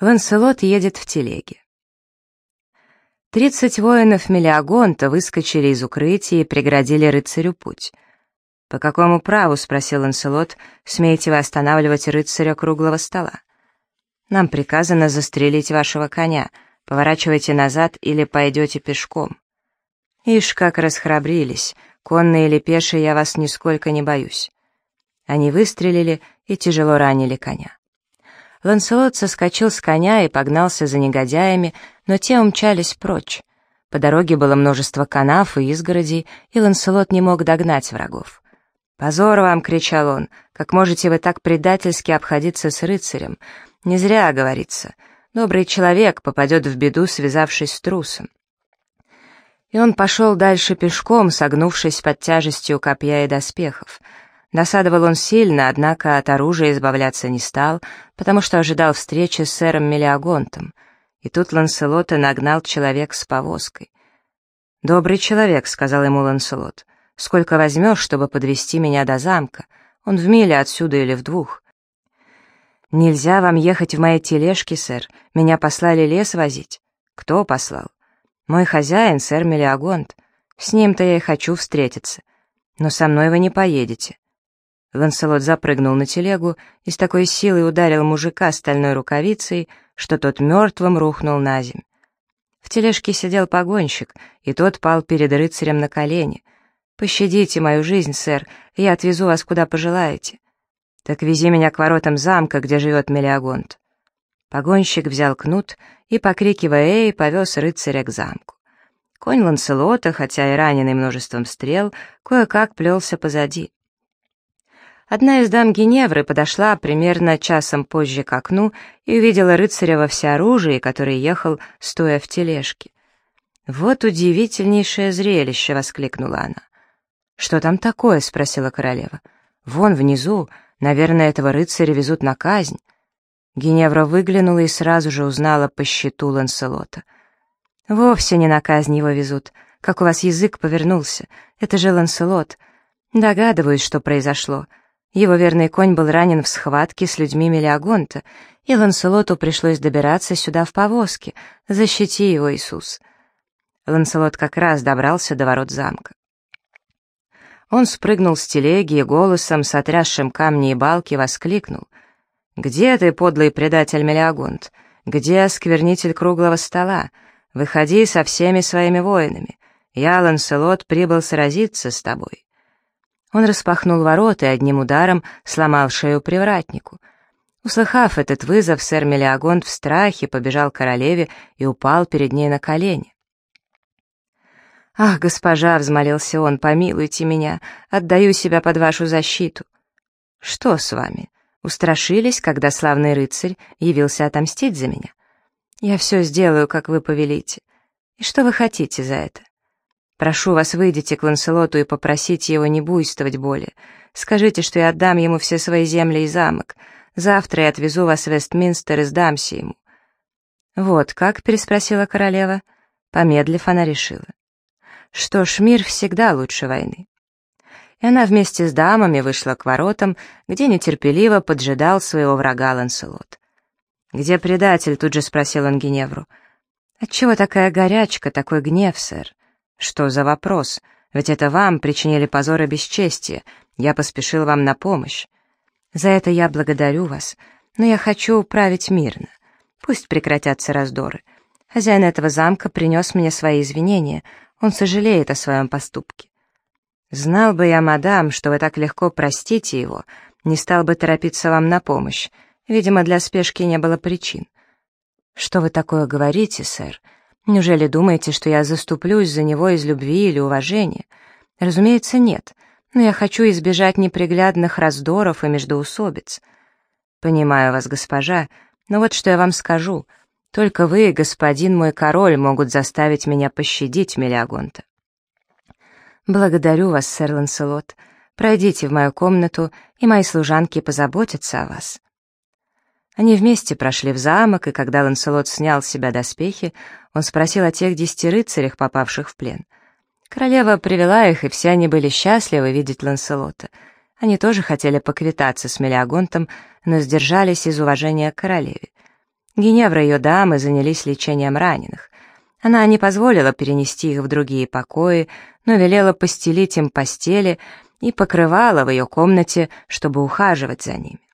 Ланселот едет в телеге. Тридцать воинов Мелиагонта выскочили из укрытия и преградили рыцарю путь. «По какому праву?» — спросил Ланселот. «Смеете вы останавливать рыцаря круглого стола?» «Нам приказано застрелить вашего коня. Поворачивайте назад или пойдете пешком». «Ишь, как расхрабрились. Конные или пешие, я вас нисколько не боюсь». Они выстрелили и тяжело ранили коня. Ланселот соскочил с коня и погнался за негодяями, но те умчались прочь. По дороге было множество канав и изгородей, и Ланселот не мог догнать врагов. «Позор вам!» — кричал он. «Как можете вы так предательски обходиться с рыцарем? Не зря, говорится. Добрый человек попадет в беду, связавшись с трусом». И он пошел дальше пешком, согнувшись под тяжестью копья и доспехов — Досадовал он сильно, однако от оружия избавляться не стал, потому что ожидал встречи с сэром Мелиагонтом. И тут Ланселота нагнал человек с повозкой. «Добрый человек», — сказал ему Ланселот, — «сколько возьмешь, чтобы подвести меня до замка? Он в миле отсюда или в двух». «Нельзя вам ехать в моей тележке, сэр. Меня послали лес возить». «Кто послал?» «Мой хозяин, сэр Мелиагонт. С ним-то я и хочу встретиться. Но со мной вы не поедете. Ланселот запрыгнул на телегу и с такой силой ударил мужика стальной рукавицей, что тот мертвым рухнул на земь. В тележке сидел погонщик, и тот пал перед рыцарем на колени. «Пощадите мою жизнь, сэр, я отвезу вас куда пожелаете». «Так вези меня к воротам замка, где живет Мелиагонт». Погонщик взял кнут и, покрикивая «Эй!», повез рыцаря к замку. Конь Ланселота, хотя и раненый множеством стрел, кое-как плелся позади. Одна из дам Геневры подошла примерно часом позже к окну и увидела рыцаря во всеоружии, который ехал, стоя в тележке. «Вот удивительнейшее зрелище!» — воскликнула она. «Что там такое?» — спросила королева. «Вон внизу, наверное, этого рыцаря везут на казнь». Геневра выглянула и сразу же узнала по щиту Ланселота. «Вовсе не на казнь его везут. Как у вас язык повернулся. Это же Ланселот. Догадываюсь, что произошло. Его верный конь был ранен в схватке с людьми Мелиагонта, и Ланселоту пришлось добираться сюда в повозке. Защити его, Иисус. Ланселот как раз добрался до ворот замка. Он спрыгнул с телеги и голосом, сотрясшим камни и балки, воскликнул. «Где ты, подлый предатель Мелиагонт? Где осквернитель круглого стола? Выходи со всеми своими воинами. Я, Ланселот, прибыл сразиться с тобой». Он распахнул ворота и одним ударом сломал шею привратнику. Услыхав этот вызов, сэр Мелиагонт в страхе побежал к королеве и упал перед ней на колени. «Ах, госпожа!» — взмолился он, — «помилуйте меня, отдаю себя под вашу защиту». «Что с вами? Устрашились, когда славный рыцарь явился отомстить за меня? Я все сделаю, как вы повелите. И что вы хотите за это?» Прошу вас, выйдите к Ланселоту и попросите его не буйствовать более. Скажите, что я отдам ему все свои земли и замок. Завтра я отвезу вас в Вестминстер и сдамся ему». «Вот как?» — переспросила королева. Помедлив, она решила. «Что ж, мир всегда лучше войны». И она вместе с дамами вышла к воротам, где нетерпеливо поджидал своего врага Ланселот. «Где предатель?» — тут же спросил он Геневру. «Отчего такая горячка, такой гнев, сэр?» «Что за вопрос? Ведь это вам причинили позор и бесчестие. Я поспешил вам на помощь. За это я благодарю вас, но я хочу править мирно. Пусть прекратятся раздоры. Хозяин этого замка принес мне свои извинения. Он сожалеет о своем поступке. Знал бы я, мадам, что вы так легко простите его, не стал бы торопиться вам на помощь. Видимо, для спешки не было причин. Что вы такое говорите, сэр? Неужели думаете, что я заступлюсь за него из любви или уважения? Разумеется, нет. Но я хочу избежать неприглядных раздоров и междоусобиц. Понимаю вас, госпожа, но вот что я вам скажу. Только вы, господин мой король, могут заставить меня пощадить Мелиагонта. Благодарю вас, сэр Ланселот. Пройдите в мою комнату, и мои служанки позаботятся о вас. Они вместе прошли в замок, и когда Ланселот снял с себя доспехи, он спросил о тех десяти рыцарях, попавших в плен. Королева привела их, и все они были счастливы видеть Ланселота. Они тоже хотели поквитаться с Мелиагонтом, но сдержались из уважения к королеве. Геневра и ее дамы занялись лечением раненых. Она не позволила перенести их в другие покои, но велела постелить им постели и покрывала в ее комнате, чтобы ухаживать за ними.